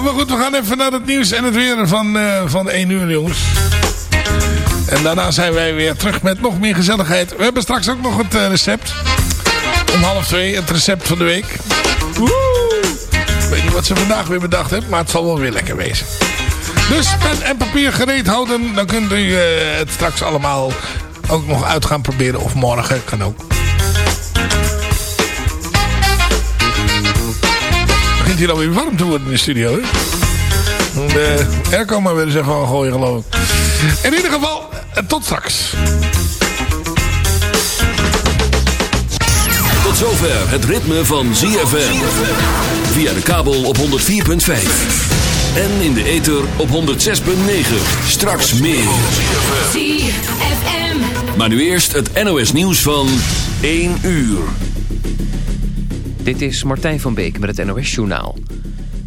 Maar goed, we gaan even naar het nieuws en het weer van, uh, van 1 uur, jongens. En daarna zijn wij weer terug met nog meer gezelligheid. We hebben straks ook nog het uh, recept. Om half twee, het recept van de week. Ik weet niet wat ze vandaag weer bedacht hebben, maar het zal wel weer lekker wezen. Dus pen en papier gereed houden. Dan kunt u uh, het straks allemaal ook nog uit gaan proberen. Of morgen, kan ook. Begint hier alweer warm te worden in de studio. Hè? De airco maar weer eens even aan gooien geloof ik. In ieder geval, eh, tot straks. Tot zover het ritme van ZFM. Via de kabel op 104.5. En in de ether op 106.9. Straks meer. ZFM. Maar nu eerst het NOS nieuws van 1 uur. Dit is Martijn van Beek met het NOS-journaal.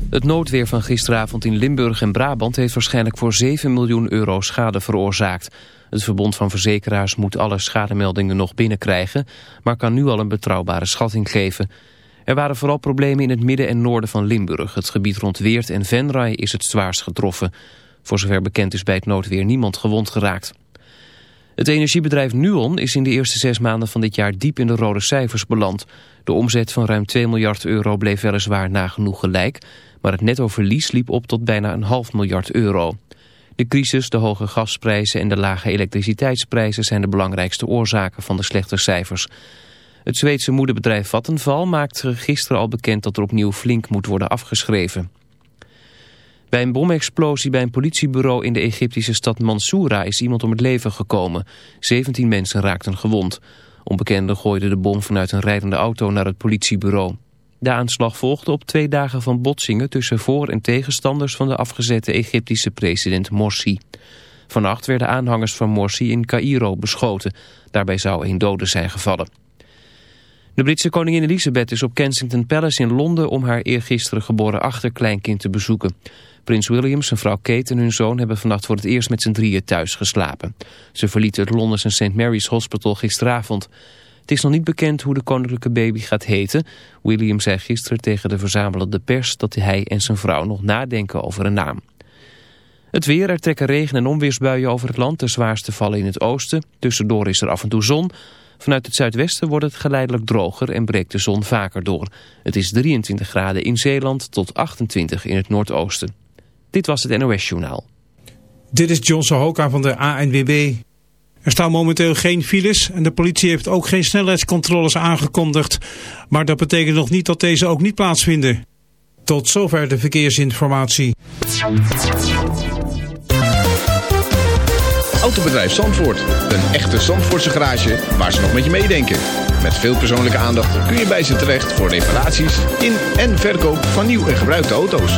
Het noodweer van gisteravond in Limburg en Brabant... heeft waarschijnlijk voor 7 miljoen euro schade veroorzaakt. Het Verbond van Verzekeraars moet alle schademeldingen nog binnenkrijgen... maar kan nu al een betrouwbare schatting geven. Er waren vooral problemen in het midden en noorden van Limburg. Het gebied rond Weert en Venray is het zwaarst getroffen. Voor zover bekend is bij het noodweer niemand gewond geraakt. Het energiebedrijf Nuon is in de eerste zes maanden van dit jaar diep in de rode cijfers beland. De omzet van ruim 2 miljard euro bleef weliswaar nagenoeg gelijk, maar het nettoverlies liep op tot bijna een half miljard euro. De crisis, de hoge gasprijzen en de lage elektriciteitsprijzen zijn de belangrijkste oorzaken van de slechte cijfers. Het Zweedse moederbedrijf Vattenval maakte gisteren al bekend dat er opnieuw flink moet worden afgeschreven. Bij een bomexplosie bij een politiebureau in de Egyptische stad Mansoura is iemand om het leven gekomen. 17 mensen raakten gewond. Onbekenden gooiden de bom vanuit een rijdende auto naar het politiebureau. De aanslag volgde op twee dagen van botsingen tussen voor- en tegenstanders van de afgezette Egyptische president Morsi. Vannacht werden aanhangers van Morsi in Cairo beschoten. Daarbij zou een dode zijn gevallen. De Britse koningin Elizabeth is op Kensington Palace in Londen om haar eergisteren geboren achterkleinkind te bezoeken. Prins William, zijn vrouw Kate en hun zoon hebben vannacht voor het eerst met z'n drieën thuis geslapen. Ze verlieten het Londense St. Mary's Hospital gisteravond. Het is nog niet bekend hoe de koninklijke baby gaat heten. William zei gisteren tegen de verzamelende pers dat hij en zijn vrouw nog nadenken over een naam. Het weer, er trekken regen- en onweersbuien over het land. De zwaarste vallen in het oosten. Tussendoor is er af en toe zon. Vanuit het zuidwesten wordt het geleidelijk droger en breekt de zon vaker door. Het is 23 graden in Zeeland tot 28 in het noordoosten. Dit was het NOS Journaal. Dit is John Sohoka van de ANWB. Er staan momenteel geen files en de politie heeft ook geen snelheidscontroles aangekondigd. Maar dat betekent nog niet dat deze ook niet plaatsvinden. Tot zover de verkeersinformatie. Autobedrijf Zandvoort. Een echte Zandvoortse garage waar ze nog met je meedenken. Met veel persoonlijke aandacht kun je bij ze terecht voor reparaties in en verkoop van nieuw en gebruikte auto's.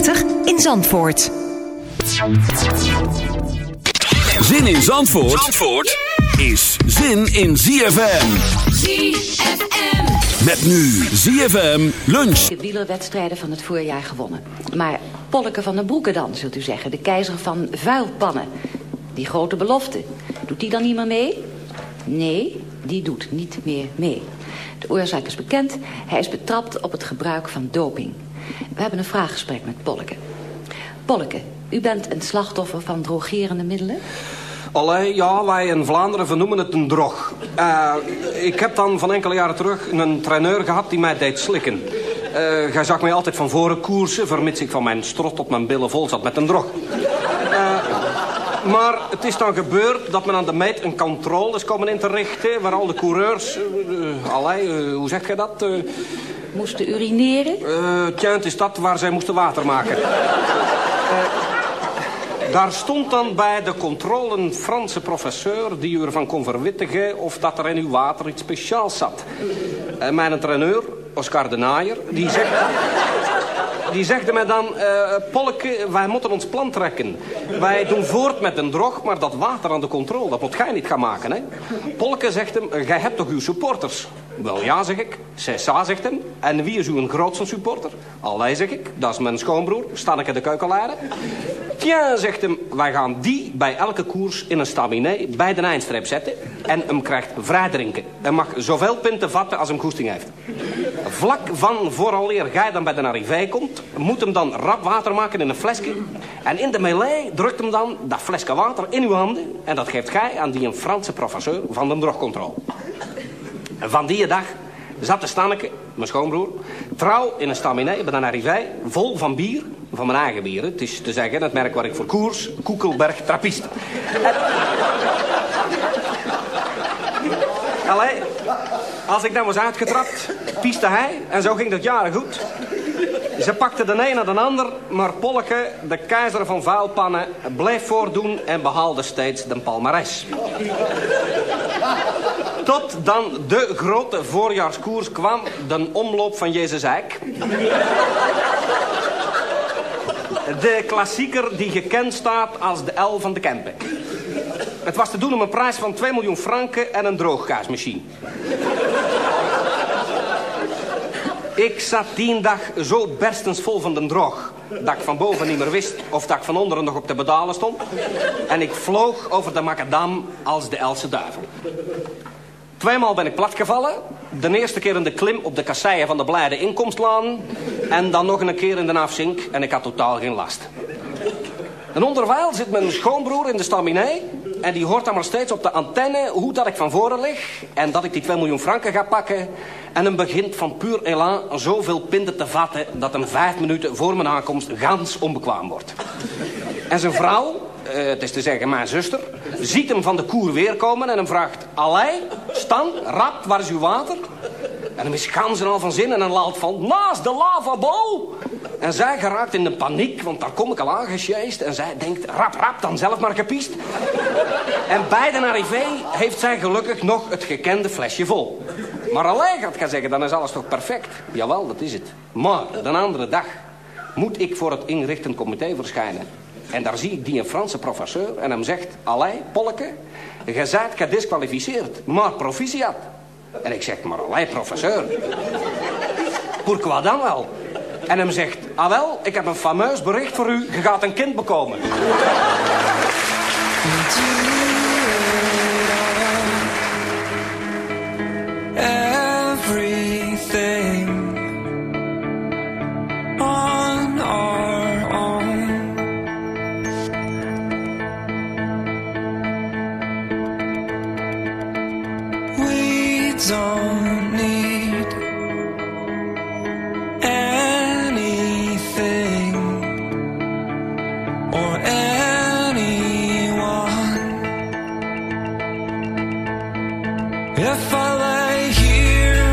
in Zandvoort. Zin in Zandvoort, Zandvoort is zin in ZFM. ZFM. Met nu ZFM lunch. De wielerwedstrijden van het voorjaar gewonnen. Maar Polleke van den Broeke dan, zult u zeggen. De keizer van vuilpannen. Die grote belofte. Doet die dan niet meer mee? Nee, die doet niet meer mee. De oorzaak is bekend. Hij is betrapt op het gebruik van doping. We hebben een vraaggesprek met Polleke. Polleke, u bent een slachtoffer van drogerende middelen? Allee, ja, wij in Vlaanderen vernoemen het een drog. Eh, ik heb dan van enkele jaren terug een traineur gehad die mij deed slikken. Eh hij zag mij altijd van voren koersen, vermits ik van mijn strot op mijn billen vol zat met een drog. Eh, maar het is dan gebeurd dat men aan de meet een controle is komen in te richten... waar al de coureurs, allee, hoe zeg je dat... eh, Moesten urineren? eh, tja, het is dat waar zij moesten water maken. Eh, daar stond dan bij de controle een Franse professeur... die u ervan kon verwittigen of dat er in uw water iets speciaals zat. En mijn traineur, Oscar de Naaier, die zegt... Die zegde mij dan, eh Polke, wij moeten ons plan trekken. Wij doen voort met een drog, maar dat water aan de controle, dat moet jij niet gaan maken. Hè? Polke zegt hem, jij hebt toch uw supporters? Wel ja, zeg ik. Cessa zegt hem. En wie is uw grootste supporter? Allee, zeg ik. Dat is mijn schoonbroer. Sta ik in de keukenlade. Tja, zegt hem, wij gaan die bij elke koers in een staminet bij de eindstreep zetten. En hem krijgt vrij drinken. Hij mag zoveel pinten vatten als hem goesting heeft. Vlak van vooraleer jij dan bij de arrivé komt, moet hem dan rap water maken in een flesje. En in de melee drukt hem dan dat flesje water in uw handen. En dat geeft gij aan die een Franse professeur van de drogcontrole. Van die dag zat de Stanneke, mijn schoonbroer, trouw in een staminet bij een arrivé, vol van bier, van mijn eigen bier. Het is te zeggen, het merk waar ik voor koers, Koekelberg Trappist. Allee, als ik dan was uitgetrapt, pieste hij en zo ging dat jaren goed. Ze pakte de een naar de ander, maar Polke, de keizer van vuilpannen, bleef voordoen en behaalde steeds de palmares. Tot dan de grote voorjaarskoers kwam, de omloop van Jezus Eik. De klassieker die gekend staat als de L van de Kempen. Het was te doen om een prijs van 2 miljoen franken en een drooggaasmachine. Ik zat die dag zo berstens vol van de droog... dat ik van boven niet meer wist of dat ik van onderen nog op de pedalen stond. En ik vloog over de macadam als de Else duivel. Tweemaal ben ik platgevallen. De eerste keer in de klim op de kasseien van de Blijde Inkomstlaan. En dan nog een keer in de afzink en ik had totaal geen last. En onderwijl zit mijn schoonbroer in de staminet. En die hoort dan maar steeds op de antenne hoe dat ik van voren lig. En dat ik die 2 miljoen franken ga pakken. En hem begint van puur elan zoveel pinten te vatten... dat hem vijf minuten voor mijn aankomst gans onbekwaam wordt. En zijn vrouw, eh, het is te zeggen mijn zuster... ziet hem van de koer weer komen en hem vraagt... Allee, Stan, rap, waar is uw water? En hem is ganzen al van zin en een laat van... Naast de lavabo! En zij geraakt in de paniek, want daar kom ik al aangesjeest. En zij denkt, rap, rap, dan zelf maar gepiest. En bij de arrivé heeft zij gelukkig nog het gekende flesje vol. Maar alleen gaat gaan zeggen, dan is alles toch perfect? Jawel, dat is het. Maar de andere dag moet ik voor het inrichtend comité verschijnen. En daar zie ik die een Franse professeur en hem zegt... Allee, Polke, je zijt gedisqualificeerd, maar proficiat. En ik zeg, maar allee, professeur. Pourquoi dan wel? En hem zegt, ah wel, ik heb een fameus bericht voor u. Je gaat een kind bekomen. everything on our don't need anything or anyone. If I lay here,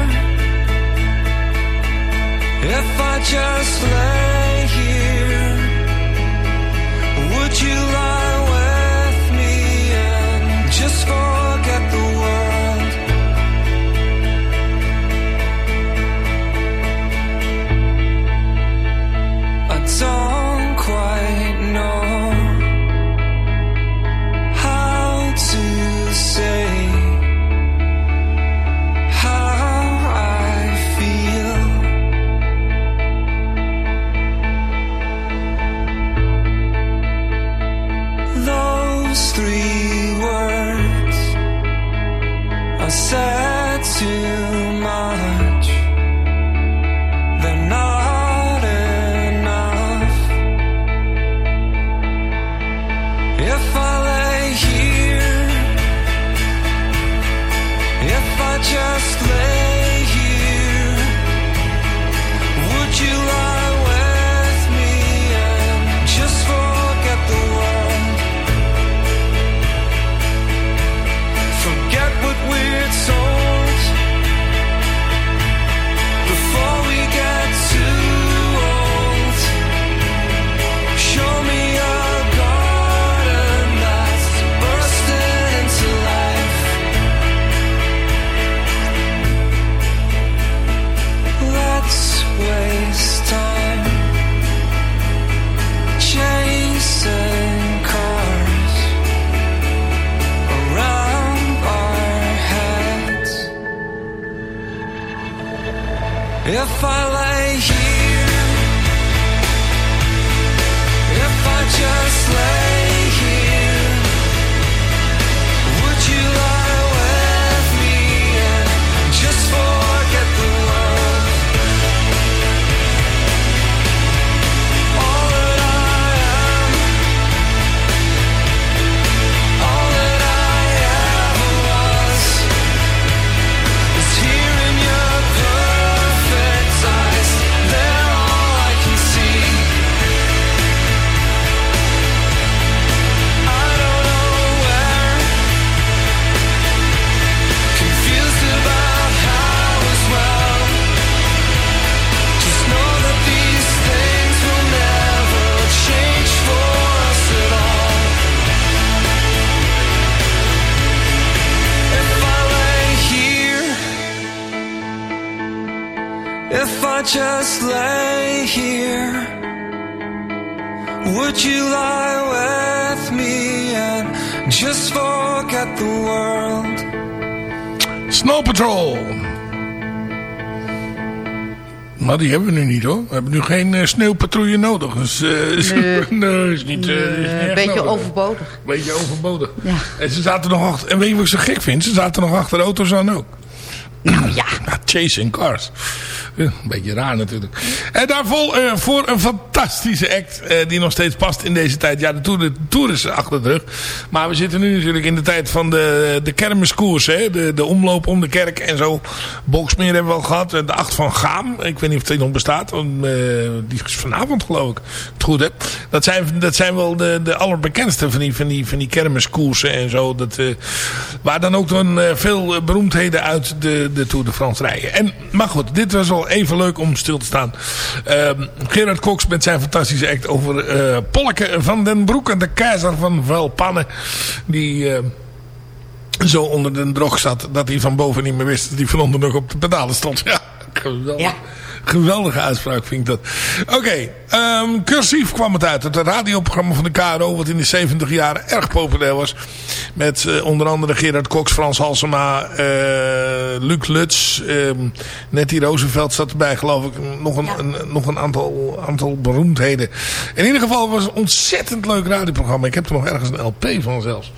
if I just lay Die hebben we nu niet hoor. We hebben nu geen eh, sneeuwpatrouille nodig. Dus, eh, is- Nee. nee, is niet, eh, is niet Een beetje nodig. overbodig. Beetje overbodig. Ja. En ze zaten nog achter. En weet je wat ik zo gek vind? Ze zaten nog achter auto's aan ook. Nou ja. chasing cars. Ja, een beetje raar natuurlijk. En daarvoor eh, voor een fantastische act. eh, die nog steeds past in deze tijd. Ja, de tour, de tour is achter de rug. Maar we zitten nu natuurlijk in de tijd van de, de kermiskoers. Hè? De, de omloop om de kerk en zo. Boksmeer hebben we al gehad. De acht van Gaam. Ik weet niet of die nog bestaat. eh, die is vanavond geloof ik. Goed heb. Dat zijn, dat zijn wel de, de allerbekendste van die, van die, van die kermiskoersen en zo. Dat, eh, waar dan ook dan eh, veel eh, beroemdheden uit de, de Tour de France rijden. En, maar goed, dit was wel even leuk om stil te staan. Ehm, Gerard Cox met zijn fantastische act over eh Polke van den Broek en de keizer van Velpannen. Die... eh, zo onder de drog zat dat hij van boven niet meer wist dat hij van onder nog op de pedalen stond. Ja, geweldig. Geweldige uitspraak vind ik dat. Oké, ehm, cursief kwam het uit. Het radioprogramma van de KRO wat in de 70 jaren erg populair was. Met eh, onder andere Gerard Cox, Frans Halsema, eh, Luc Lutz, ehm, Nettie Roosevelt zat erbij geloof ik. Nog een, een, nog een aantal, aantal beroemdheden. In ieder geval was het een ontzettend leuk radioprogramma. Ik heb er nog ergens een LP van zelfs.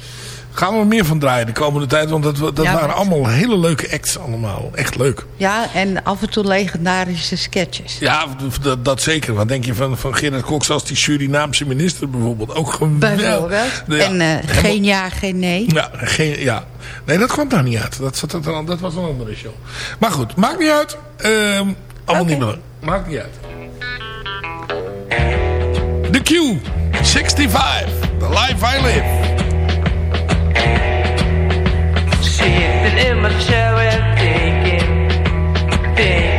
Gaan we er meer van draaien de komende tijd. Want dat, dat Ja, waren allemaal hele leuke acts allemaal. Echt leuk. Ja, en af en toe legendarische sketches. Ja, dat, dat zeker. Wat denk je van, van Gerard Cox als die Surinaamse minister bijvoorbeeld? Ook geweldig. Ja, en eh, geen ja, geen nee. Ja, geen, ja. Nee, dat kwam daar niet uit. Dat, zat dan- dat was een andere show. Maar goed, maakt niet uit. Ehm, allemaal niet meer. Maakt niet uit. The Q, 65, The Life I Live. Sitting in my chair and thinking, thinking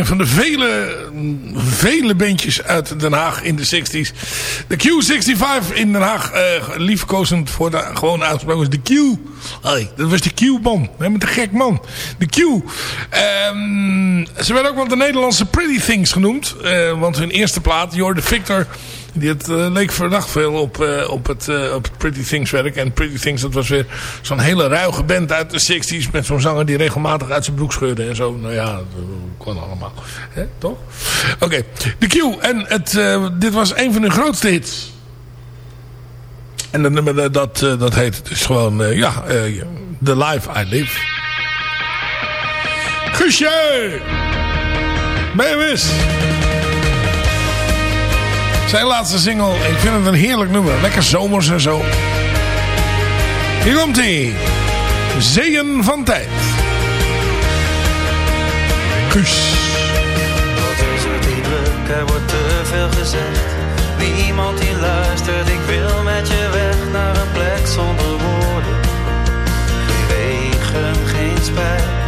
een van de vele, vele bandjes uit Den Haag in de 60s. De Q65 in Den Haag. eh liefkozend voor de gewoon uitgesproken de Q. Hey, dat was de Q-man. Met de gek man. De Q. Ehm, ze werden ook wel de Nederlandse Pretty Things genoemd. eh, want hun eerste plaat, the Victor... Die het, eh, leek verdacht veel op, eh, op, het, eh, op Pretty Things werk. En Pretty Things, dat was weer zo'n hele ruige band uit de 60s. Met zo'n zanger die regelmatig uit zijn broek scheurde en zo. Nou ja, dat kon allemaal. Hè, toch? Oké, de Q. En het, dit was een van hun grootste hits. En dat nummer dat, dat heet dus gewoon, ja, The Life I Live. Guusje! Wist? Zijn laatste single. Ik vind het een heerlijk nummer. Lekker zomers en zo. Hier komt hij. Zeeën van tijd. Guus. Wat is het hier druk, er wordt te veel gezegd. Niemand die luistert, ik wil met je weg naar een plek zonder woorden. Geen regen, geen spijt.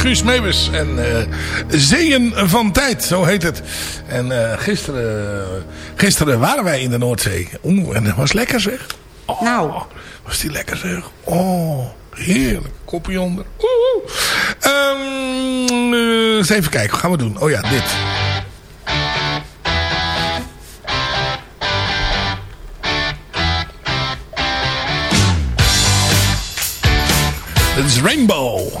Guus Meeuwis. En eh Zeeën van Tijd, zo heet het. En eh, gisteren, gisteren waren wij in de Noordzee. Oeh, en dat was lekker zeg. Oh, nou. Was die lekker zeg. Oh, heerlijk. Kopje onder. Oeh. Ehm, eh, eens even kijken, wat gaan we doen? Oh ja, dit. Dit is Rainbow.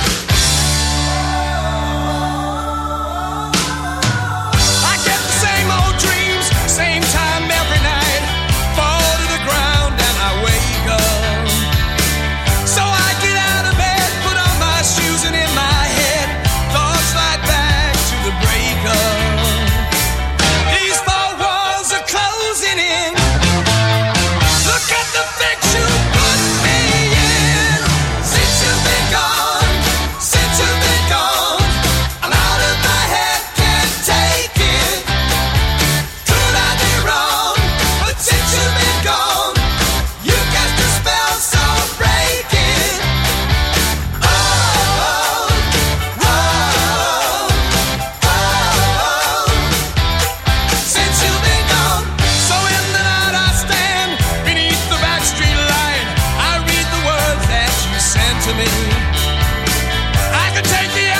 To me. I could take the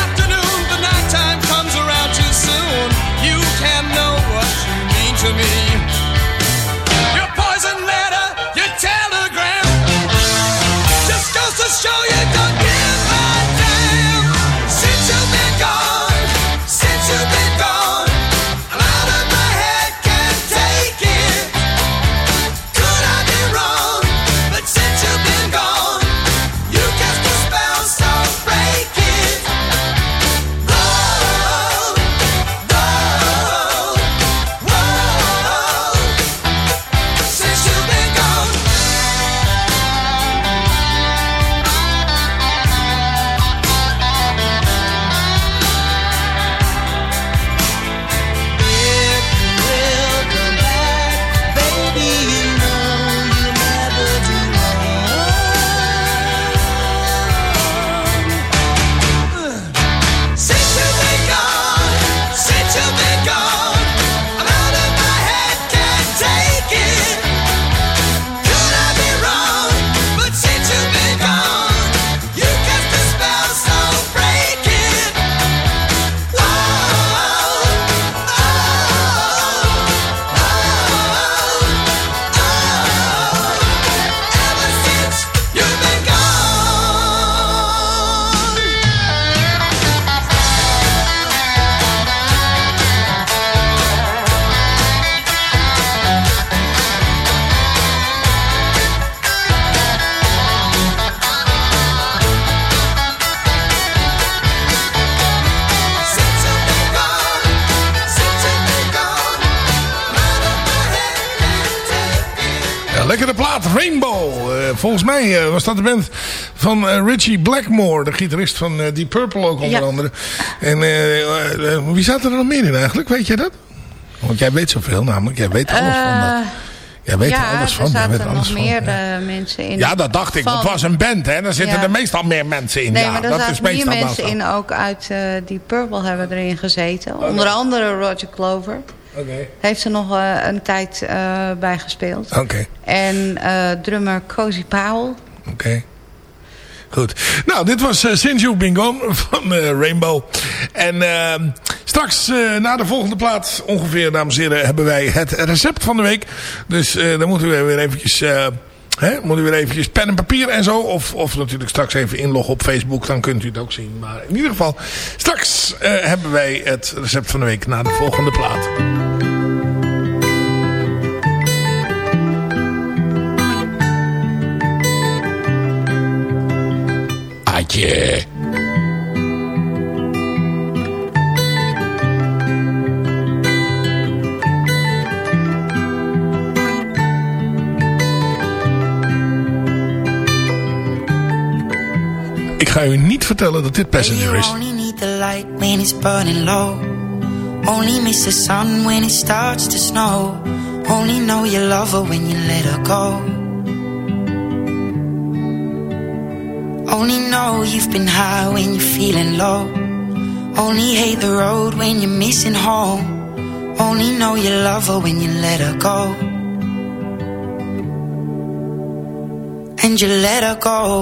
lekkere plaat, Rainbow. Eh, volgens mij eh, was dat de band van eh, Richie Blackmore, de gitarist van Deep Purple ook onder Ja. andere. En wie zat er nog meer in eigenlijk, weet jij dat? Want jij weet zoveel namelijk, jij weet alles van dat. Jij weet ja, er alles van. er weet zaten alles nog van. meer ja. mensen in. Ja, dat dacht ik. Van- Het was een band, hè. Daar zitten Ja. er meestal meer mensen in. Nee, ja, maar er dat zaten meer mensen in, ook uit Deep Purple hebben erin gezeten. Onder andere Roger Clover. Heeft er nog eh, een tijd eh bij gespeeld. Oké, En eh, drummer Cozy Powell. oké. Goed. Nou, dit was uh, Since You've Been Gone van Rainbow. En ehm, straks na de volgende plaat ongeveer, dames en heren, hebben wij het recept van de week. Dus dan moeten we weer eventjes... Hè, moet u weer eventjes pen en papier en zo. Of, of natuurlijk straks even inloggen op Facebook. Dan kunt u het ook zien. Maar in ieder geval, straks eh, hebben wij het recept van de week na de volgende plaat. Adje. Ik ga u niet vertellen dat dit Passenger is. You only need the light when it's burning low. Only miss the sun when it starts to snow. Only know you love her when you let her go. Only know you've been high when you're feeling low. Only hate the road when you're missing home. Only know you love her when you let her go. And you let her go.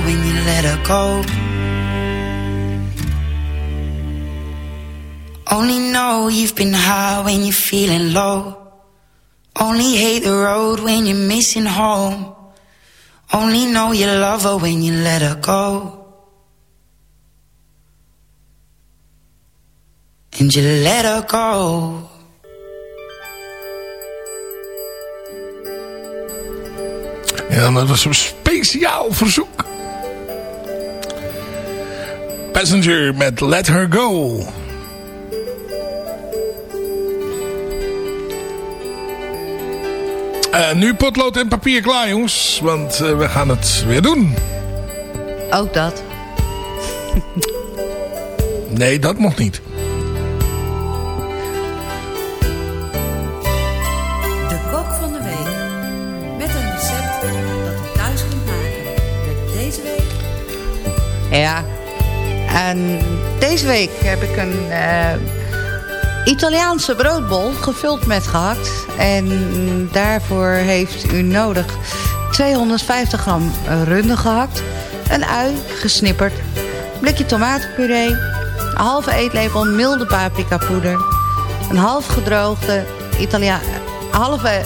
when you let her go. Only know you've been high when you're feeling low. Only hate the road when you're missing home. Only know you love her when you let her go. And you let her go. Ja, dat was een speciaal verzoek. Passenger met Let Her Go. Eh, nu potlood en papier klaar, jongens. Want eh, we gaan het weer doen. Ook dat. Nee, dat nog niet. De kok van de week. Met een recept dat u thuis kunt maken. Met deze week Ja. En deze week heb ik een eh, Italiaanse broodbol gevuld met gehakt. En daarvoor heeft u nodig 250 gram runde gehakt. Een ui gesnipperd. Blikje tomatenpuree. Een halve eetlepel milde paprika poeder. Een half gedroogde Italia halve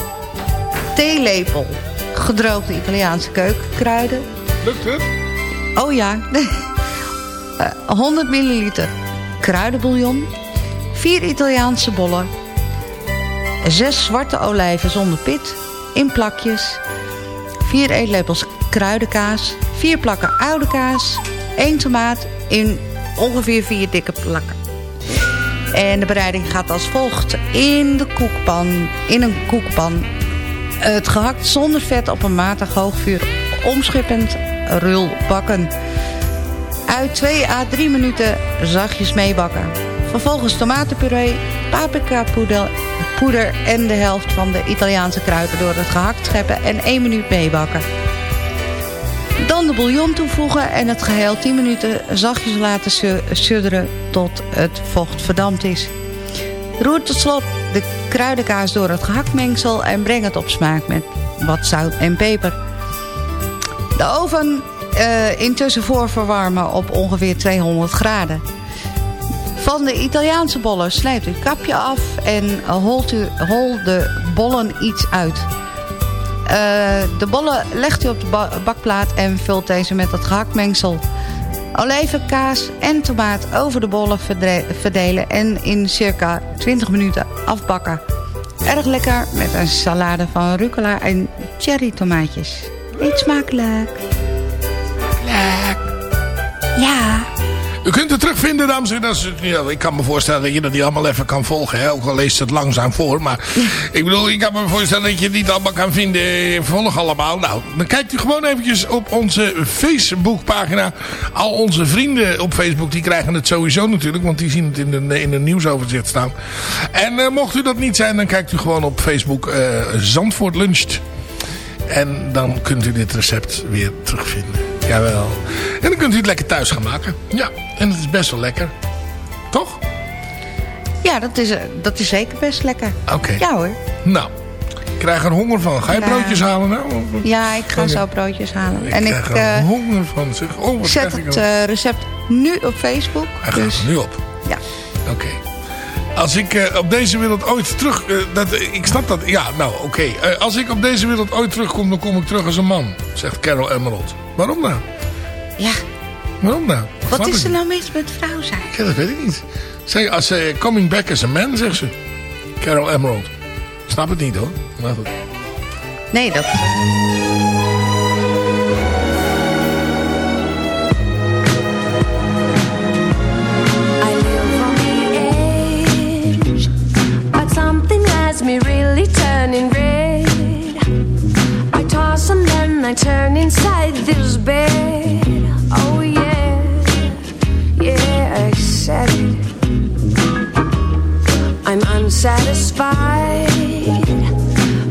theelepel gedroogde Italiaanse keukenkruiden. Lukt het? Oh ja. Eh, 100 milliliter kruidenbouillon. 4 Italiaanse bollen. 6 zwarte olijven zonder pit. In plakjes. 4 eetlepels kruidenkaas. 4 plakken oude kaas. 1 tomaat in ongeveer 4 dikke plakken. En de bereiding gaat als volgt. In de koekpan, in een koekpan. Het gehakt zonder vet op een matig hoog vuur. Omschippend rul bakken. Uit 2 à 3 minuten zachtjes meebakken. Vervolgens tomatenpuree, paprika poeder, poeder en de helft van de Italiaanse kruiden door het gehakt scheppen en 1 minuut meebakken. Dan de bouillon toevoegen en het geheel 10 minuten zachtjes laten su- sudderen tot het vocht verdampt is. Roer tot slot de kruidenkaas door het gehaktmengsel en breng het op smaak met wat zout en peper. De oven eh, intussen voorverwarmen op ongeveer 200 graden. Van de Italiaanse bollen snijdt u het kapje af en holt u hol de bollen iets uit. Eh, de bollen legt u op de ba- bakplaat en vult deze met het gehaktmengsel. Olijven, kaas en tomaat over de bollen verdelen en in circa 20 minuten afbakken. Erg lekker met een salade van rucola en cherry tomaatjes. Eet smakelijk. Leuk. Ja. U kunt het terugvinden, dames en heren. Ik kan me voorstellen dat je dat niet allemaal even kan volgen. Hè? Ook al leest het langzaam voor. Maar ik bedoel, ik kan me voorstellen dat je het niet allemaal kan vinden. Volg allemaal. Nou, dan kijkt u gewoon eventjes op onze Facebookpagina. Al onze vrienden op Facebook, die krijgen het sowieso natuurlijk. Want die zien het in de, in de nieuwsoverzicht staan. En eh, mocht u dat niet zijn, dan kijkt u gewoon op Facebook eh, Zandvoort Luncht. En dan kunt u dit recept weer terugvinden. Jawel. En dan kunt u het lekker thuis gaan maken. Ja, en het is best wel lekker. Toch? Ja, dat is, eh, dat is zeker best lekker. Oké. Ja hoor. Nou, ik krijg er honger van. Ga je broodjes halen nou? Ja, ik ga Oké. zo broodjes halen. Ik en ik krijg er eh, honger van. Zeg. Oh, wat zet krijg ik het eh, recept nu op Facebook. Hij gaat Dus er nu op. ja. Oké. Als ik eh, op deze wereld ooit terug... eh, dat, ik snap dat. Ja, nou, oké. Eh, als ik op deze wereld ooit terugkom, dan kom ik terug als een man. Zegt Carol Emerald. Waarom nou? Ja. Waarom nou? Wat is er nou mis met vrouw zijn? Ja, dat weet ik niet. Zeg, als ze coming back as a man, zegt ze. Carol Emerald. Snap het niet hoor. Maar goed. Nee, dat... I turn inside this bed. Oh yeah, yeah, I said it. I'm unsatisfied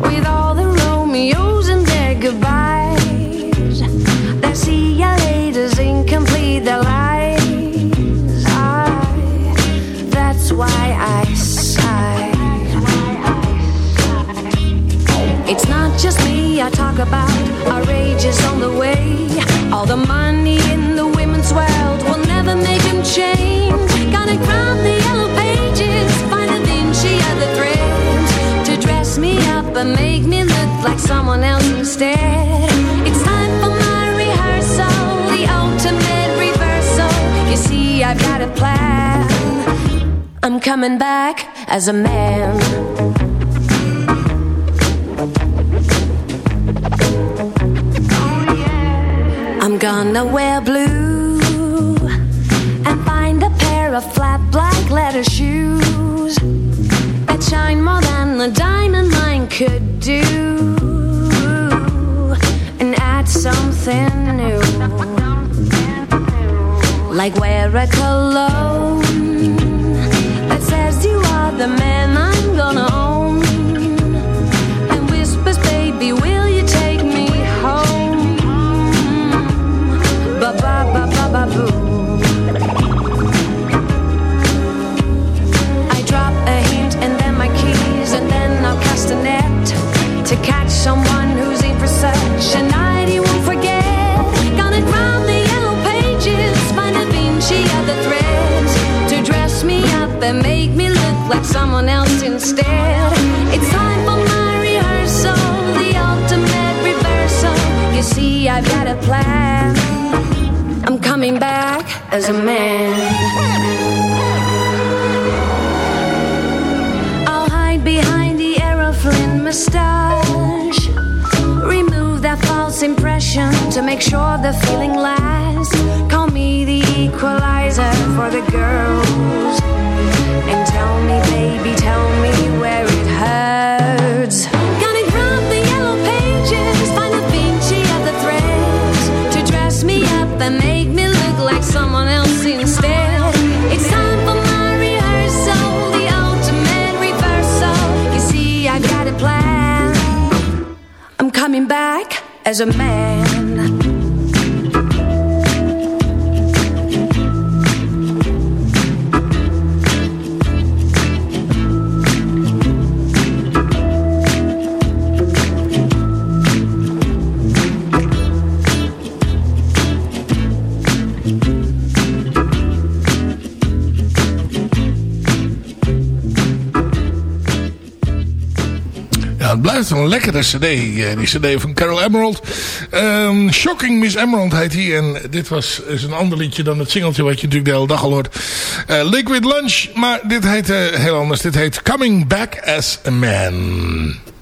with all the Romeos and their goodbyes. Their see ya later's incomplete, their lies. I, that's why I sigh. It's not just me I talk about. Is on the way. All the money in the women's world will never make him change. Gonna grab the yellow pages, find a Vinci of the threads to dress me up and make me look like someone else instead. It's time for my rehearsal, the ultimate reversal. You see, I've got a plan. I'm coming back as a man. Gonna wear blue and find a pair of flat black leather shoes that shine more than a diamond mine could do, and add something new, like wear a cologne that says you are the man I'm gonna someone who's in for such a night he won't forget. Gonna grab the yellow pages, find a Vinci of the threads to dress me up and make me look like someone else instead. It's time for my rehearsal, the ultimate reversal. You see, I've got a plan. I'm coming back as a man. To make sure the feeling lasts. Call me the equalizer for the girls. And tell me, baby, as a man. Lekkere cd, die cd van Carol Emerald. Ehm, Shocking Miss Emerald heet hij. En dit was is een ander liedje dan het singeltje wat je natuurlijk de hele dag al hoort. Eh, Liquid Lunch, maar dit heet eh, heel anders. Dit heet Coming Back as a Man.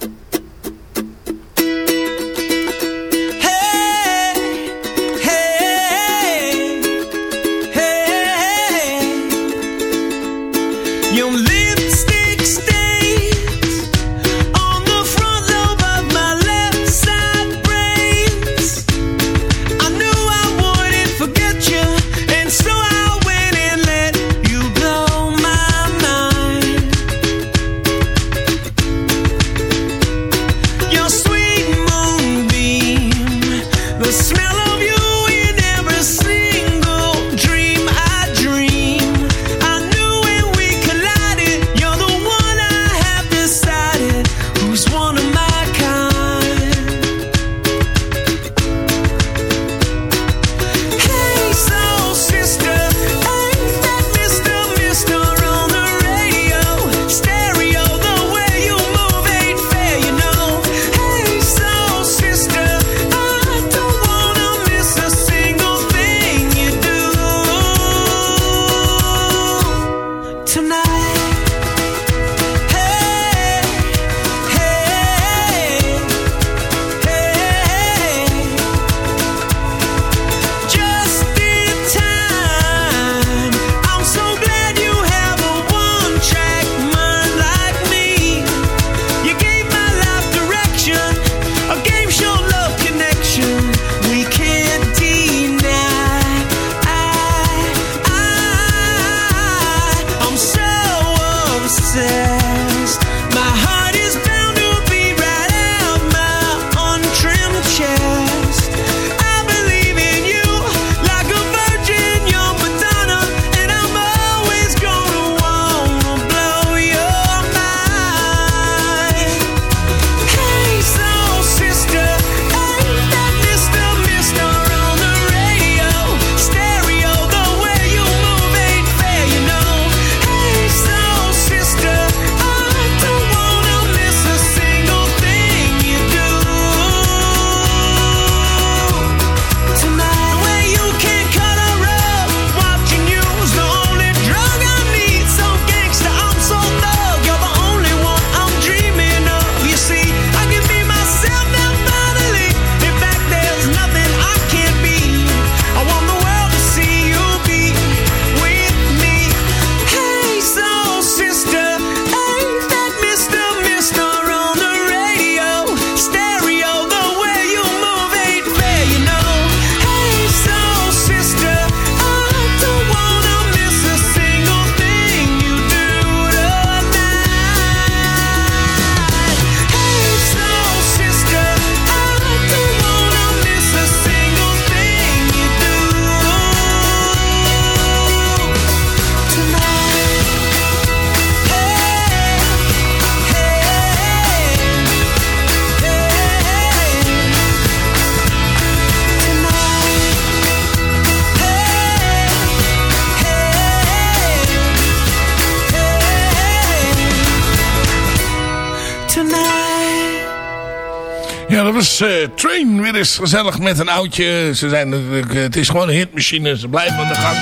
Eh, Train weer eens gezellig met een oudje. Ze zijn natuurlijk, eh, het is gewoon een hitmachine. Ze blijven aan de gang.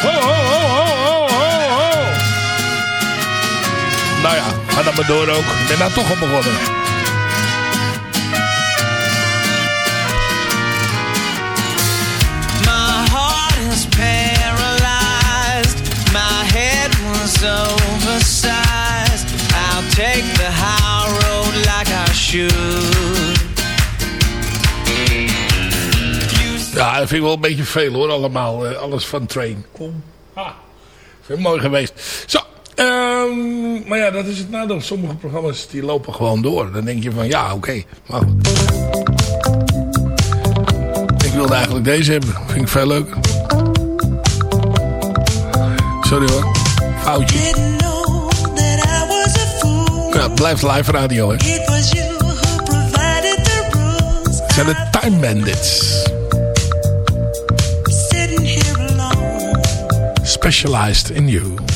Ho, ho, ho, ho, ho, ho, ho. Nou ja, ga dan maar door ook. Ik ben daar toch op begonnen. My heart is paralyzed. My head was oversized. I'll take the high road like I should. Ja, dat vind ik wel een beetje veel hoor, allemaal. eh, alles van Train. Kom. Ha. Vind ik mooi geweest. Zo. ehm, maar ja, dat is het nadeel. Sommige programma's die lopen gewoon door. Dan denk je van, ja, oké. Maar goed. Ik wilde eigenlijk deze hebben. Vind ik veel leuker. Sorry hoor. Foutje. Ja, het blijft live radio, hè. Het zijn de Time Bandits. Specialized in you.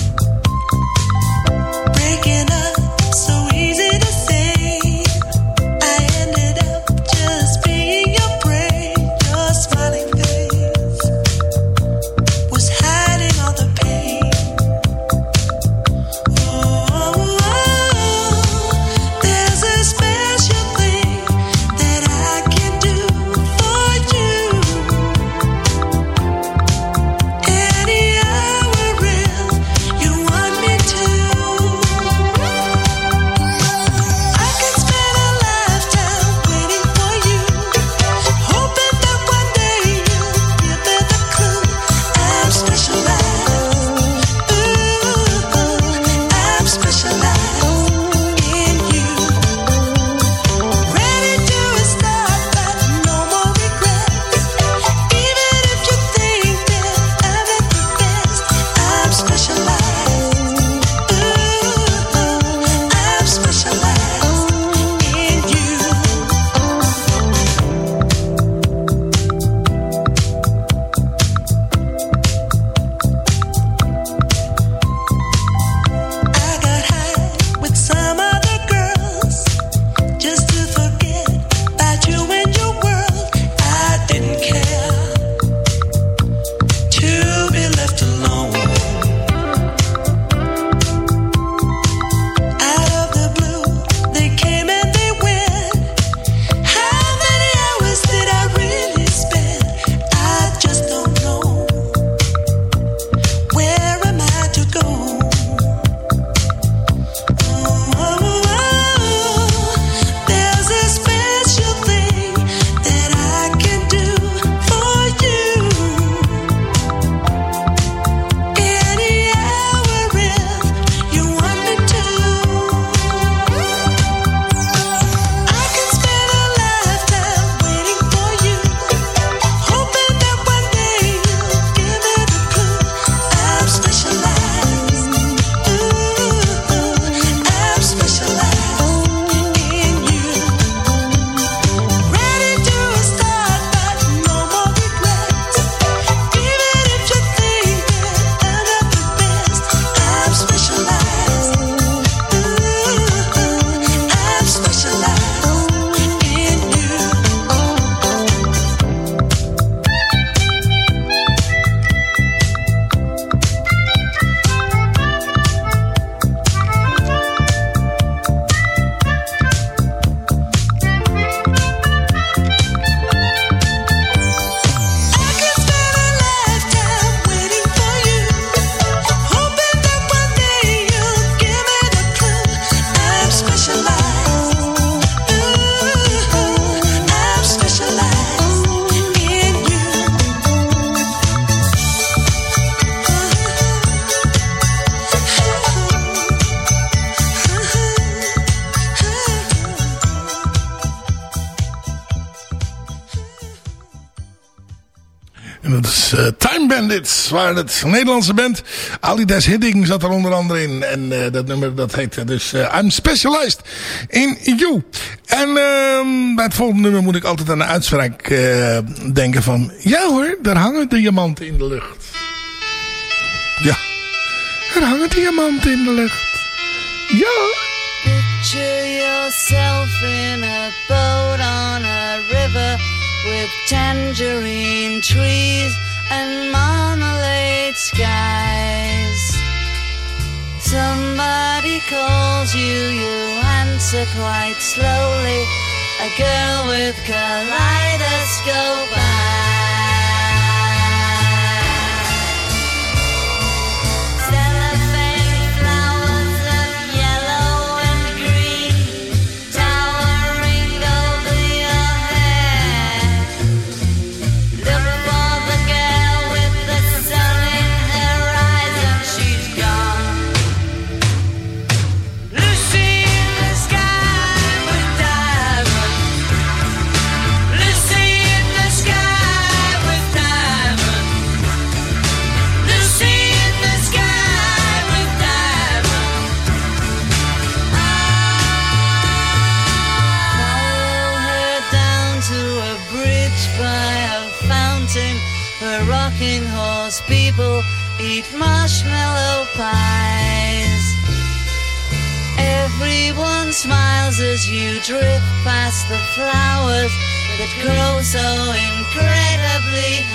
En dat is eh, Time Bandits, waren het een Nederlandse band. Alidas Hidding zat er onder andere in. En eh, dat nummer dat heet dus eh, I'm Specialized in You. En ehm, bij het volgende nummer moet ik altijd aan de uitspraak denken van... Ja hoor, daar hangen diamanten in de lucht. Ja, er hangen diamanten in de lucht. Ja. Picture yourself in a boat river with tangerine trees and marmalade skies. Somebody calls you, you answer quite slowly. A girl with kaleidoscope Cellophane eat marshmallow pies. Everyone smiles as you drift past the flowers that grow so incredibly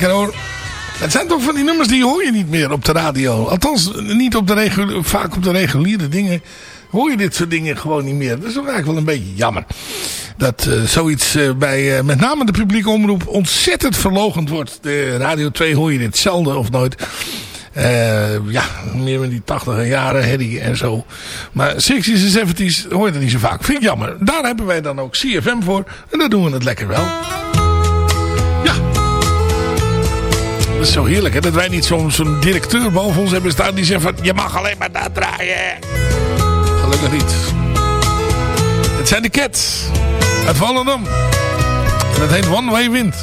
lekker hoor. Het zijn toch van die nummers die hoor je niet meer op de radio. Althans, niet op de vaak op de reguliere dingen. Hoor je dit soort dingen gewoon niet meer. Dat is toch eigenlijk wel een beetje jammer. Dat eh, zoiets eh, bij eh, met name de publieke omroep ontzettend verlogend wordt. De Radio 2 hoor je dit zelden of nooit. Ja, meer met die 80 jaren herrie en zo. Maar 60s en 70s hoor je dat niet zo vaak. Vind ik jammer. Daar hebben wij dan ook CFM voor. En daar doen we het lekker wel. Dat is zo heerlijk, hè? Dat wij niet zo'n directeur boven ons hebben staan die zegt van... Je mag alleen maar daar draaien. Gelukkig niet. Het zijn de Cats. Uit Volendam. En dat heet One Way Wind.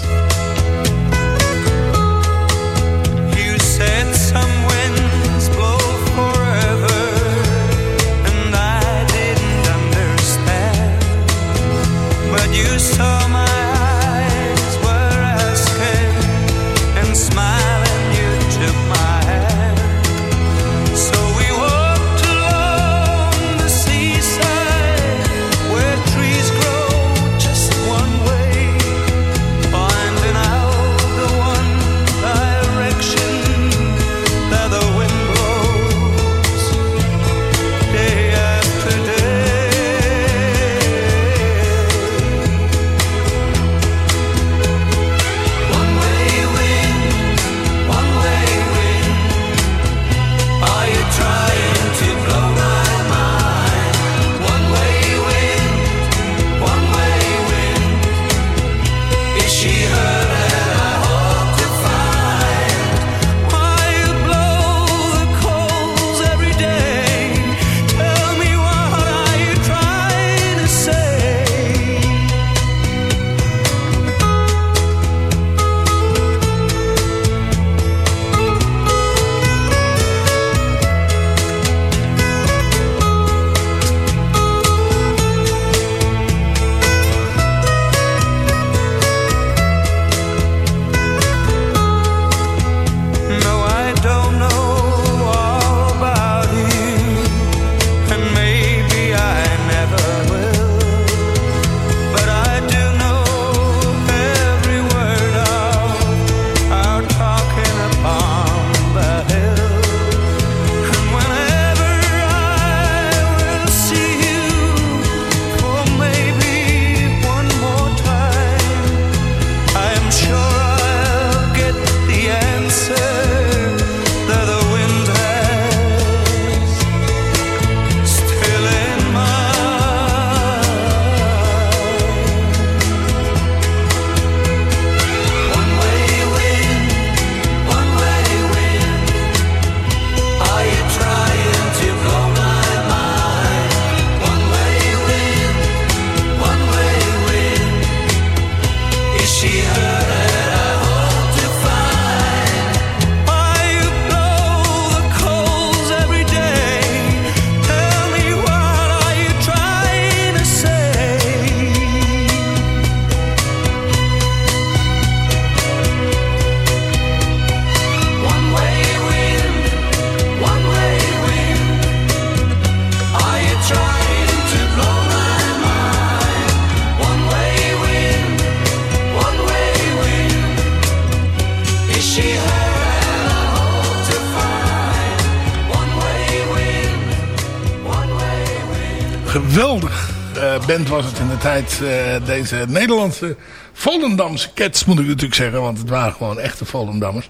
Geweldig eh, band was het in de tijd. eh, deze Nederlandse Volendamse Cats moet ik natuurlijk zeggen. Want het waren gewoon echte Volendammers.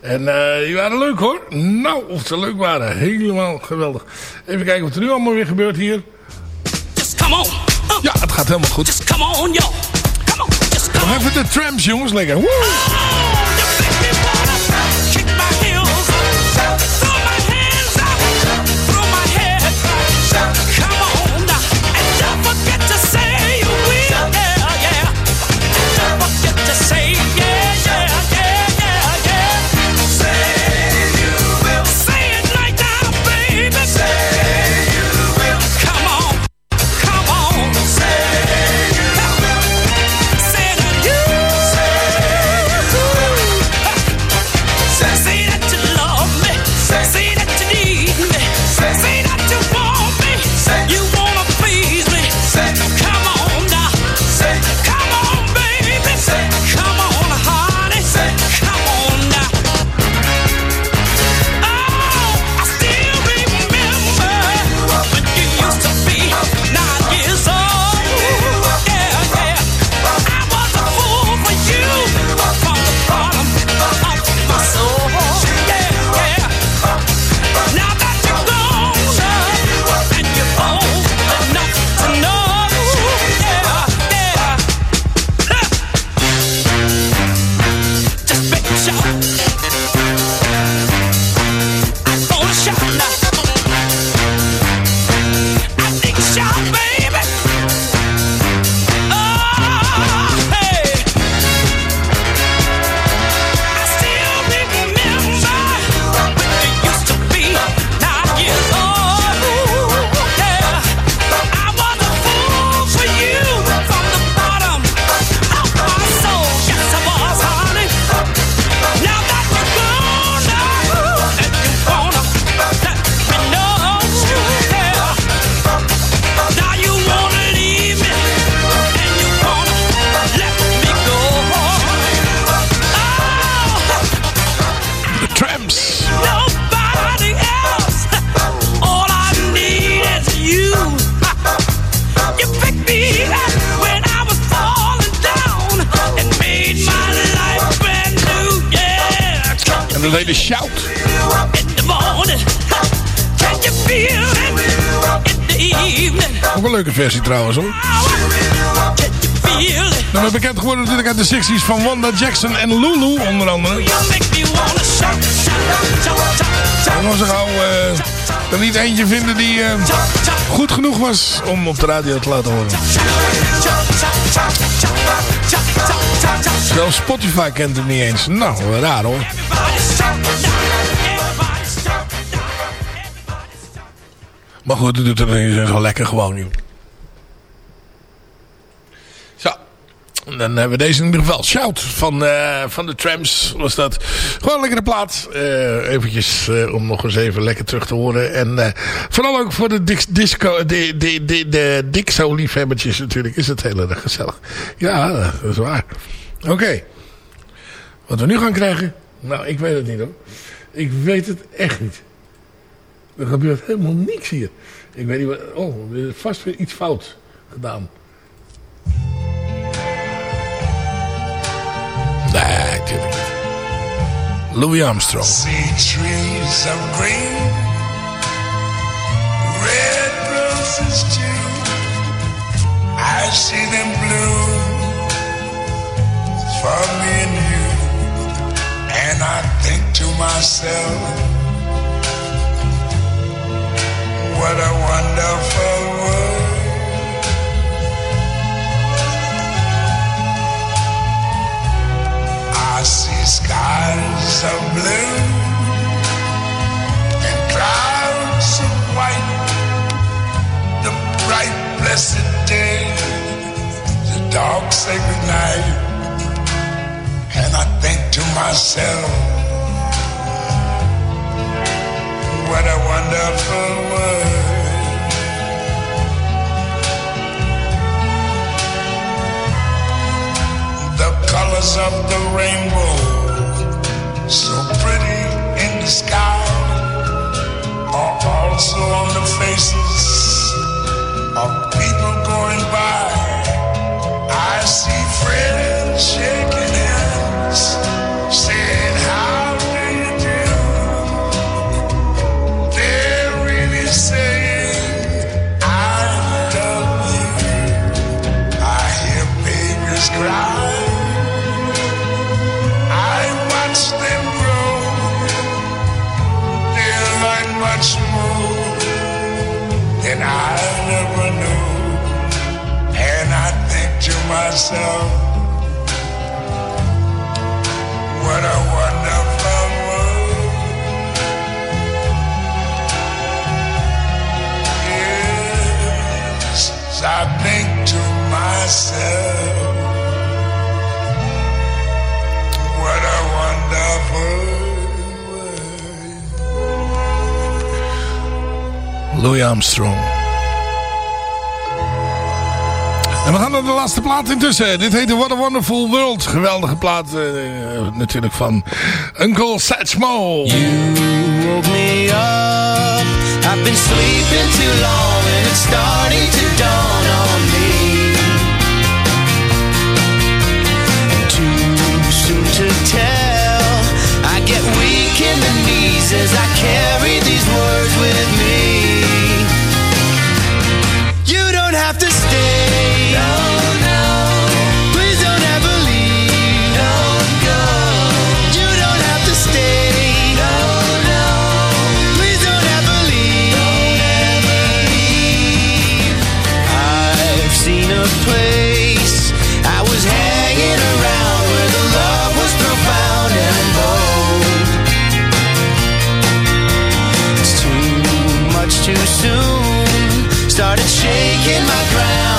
En eh, die waren leuk hoor. Nou, of ze leuk waren. Helemaal geweldig. Even kijken wat er nu allemaal weer gebeurt hier. Come on. Ja, het gaat helemaal goed. Come on, yo. Nog even de trams jongens. Lekker. Woe! Trouwens hoor. Nou, bekend geworden natuurlijk uit de 60s van Wanda Jackson en Lulu onder andere. We gauw eh, er niet eentje vinden die eh, goed genoeg was om op de radio te laten horen. Zelfs Spotify kent hem niet eens. Nou, raar hoor. Maar goed, het doet het er zo lekker gewoon nu. Zo. En dan hebben we deze in ieder geval. Shout van, eh, van de Trams was dat. Gewoon een lekkere plaat. Eh eventjes eh, om nog eens even lekker terug te horen. En vooral ook voor de dis- disco, de, de, de, de Dixo liefhebbertjes natuurlijk is het heel erg gezellig. Ja, dat is waar. Oké. Wat we nu gaan krijgen? Nou, ik weet het niet hoor. Ik weet het echt niet. Er gebeurt helemaal niks hier. Ik weet niet wat... Oh, er is vast weer iets fout gedaan. Niet. Louis Armstrong. See trees of green, red roses too. I see them bloom for me and you. And I think to myself, what a wonderful skies of blue and clouds of white. The bright, blessed day, the dark, sacred night. And I think to myself, what a wonderful world. The colors of the rainbow, so pretty in the sky are also on the faces of people going by. I see friends shaking hands. Myself, what a wonderful world. Yes, I think to myself, Louis Armstrong. En we gaan naar de laatste plaat intussen. Dit heet What a Wonderful World. Geweldige plaat eh, natuurlijk van Uncle Satchmo. You woke me up. I've been sleeping too long and it's starting to dawn on me. Too soon to tell. I get weak in the knees as I carry Started shaking my ground. and I nearly